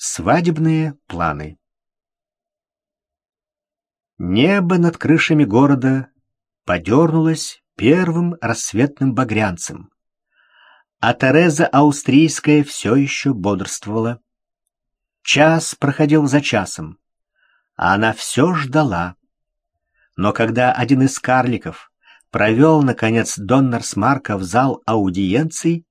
Свадебные планы Небо над крышами города подернулось первым рассветным багрянцем, а Тереза Австрийская все еще бодрствовала. Час проходил за часом, а она все ждала. Но когда один из карликов провел, наконец, Доннерсмарка в зал аудиенций,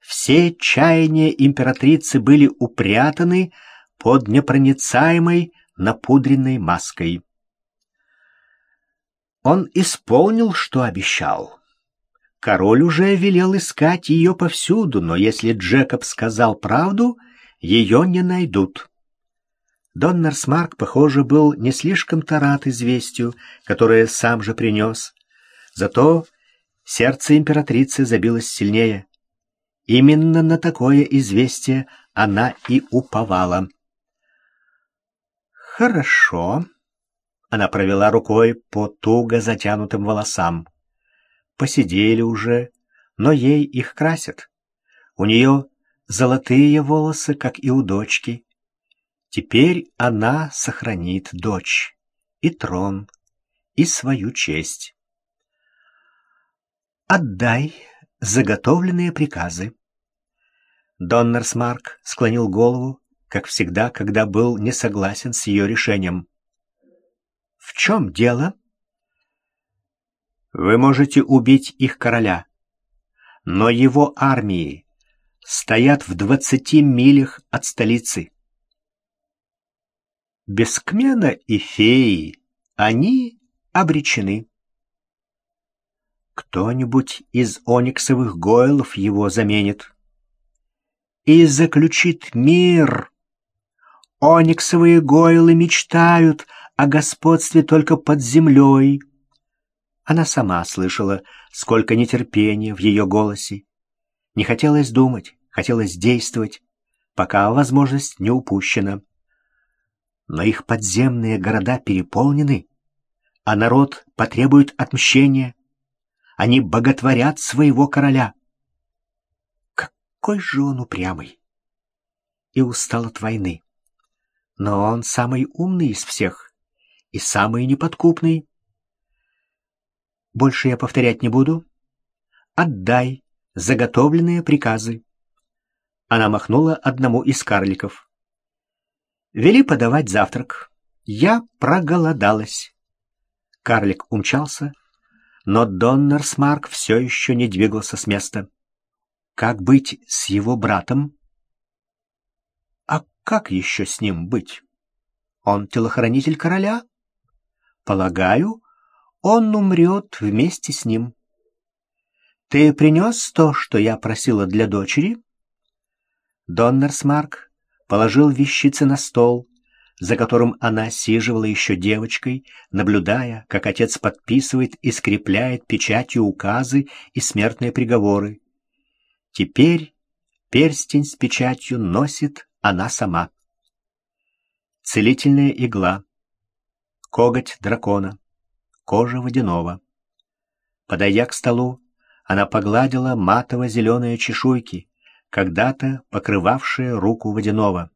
все чаяния императрицы были упрятаны под непроницаемой напудренной маской. Он исполнил, что обещал. Король уже велел искать ее повсюду, но если Джекоб сказал правду, ее не найдут. Доннерсмарк, похоже, был не слишком-то рад известию, которое сам же принес. Зато сердце императрицы забилось сильнее. Именно на такое известие она и уповала. «Хорошо», — она провела рукой по туго затянутым волосам. «Посидели уже, но ей их красят. У нее золотые волосы, как и у дочки. Теперь она сохранит дочь, и трон, и свою честь. Отдай заготовленные приказы. Доннерсмарк склонил голову, как всегда, когда был не согласен с ее решением. «В чем дело?» «Вы можете убить их короля, но его армии стоят в двадцати милях от столицы. Бескмена и феи, они обречены. Кто-нибудь из ониксовых гойлов его заменит и заключит мир. Ониксовые гойлы мечтают о господстве только под землей. Она сама слышала, сколько нетерпения в ее голосе. Не хотелось думать, хотелось действовать, пока возможность не упущена. Но их подземные города переполнены, а народ потребует отмщения. Они боготворят своего короля. Какой же он упрямый! И устал от войны. Но он самый умный из всех и самый неподкупный. Больше я повторять не буду. Отдай заготовленные приказы. Она махнула одному из карликов. Вели подавать завтрак. Я проголодалась. Карлик умчался, но Доннерсмарк все еще не двигался с места. Как быть с его братом? А как еще с ним быть? Он телохранитель короля? Полагаю, он умрет вместе с ним. Ты принес то, что я просила для дочери? Доннерсмарк положил вещицы на стол, за которым она сиживала еще девочкой, наблюдая, как отец подписывает и скрепляет печатью указы и смертные приговоры. Теперь перстень с печатью носит она сама. Целительная игла, коготь дракона, кожа водяного. Подойдя к столу, она погладила матово-зеленые чешуйки, когда-то покрывавшие руку водяного.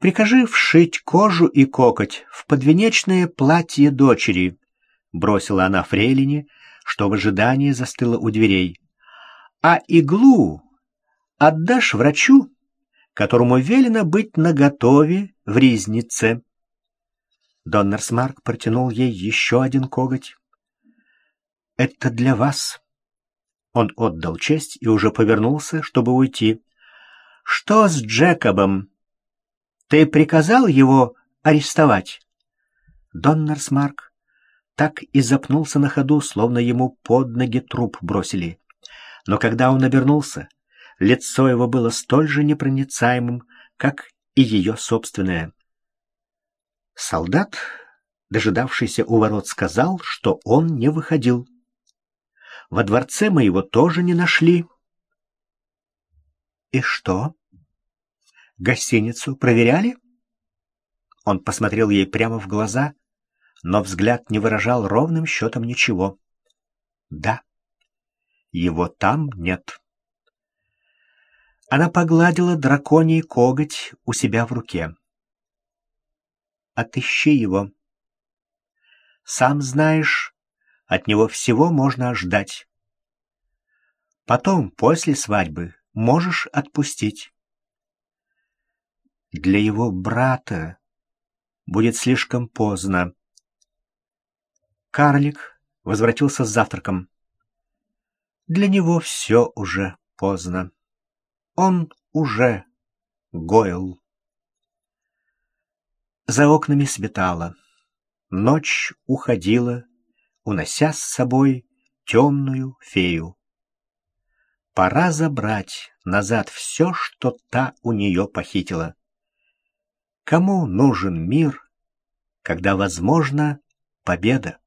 «Прикажи вшить кожу и кокоть в подвенечное платье дочери», — бросила она фрейлине, что в ожидании застыла у дверей а иглу отдашь врачу, которому велено быть наготове в ризнице. Доннерсмарк протянул ей еще один коготь. «Это для вас». Он отдал честь и уже повернулся, чтобы уйти. «Что с Джекобом? Ты приказал его арестовать?» Доннерсмарк так и запнулся на ходу, словно ему под ноги труп бросили но когда он обернулся, лицо его было столь же непроницаемым, как и ее собственное. Солдат, дожидавшийся у ворот, сказал, что он не выходил. Во дворце мы его тоже не нашли. И что? Гостиницу проверяли? Он посмотрел ей прямо в глаза, но взгляд не выражал ровным счетом ничего. Да. Его там нет. Она погладила драконий коготь у себя в руке. «Отыщи его. Сам знаешь, от него всего можно ждать. Потом, после свадьбы, можешь отпустить. Для его брата будет слишком поздно. Карлик возвратился с завтраком. Для него все уже поздно. Он уже Гойл. За окнами светало. Ночь уходила, унося с собой темную фею. Пора забрать назад все, что та у нее похитила. Кому нужен мир, когда возможна победа?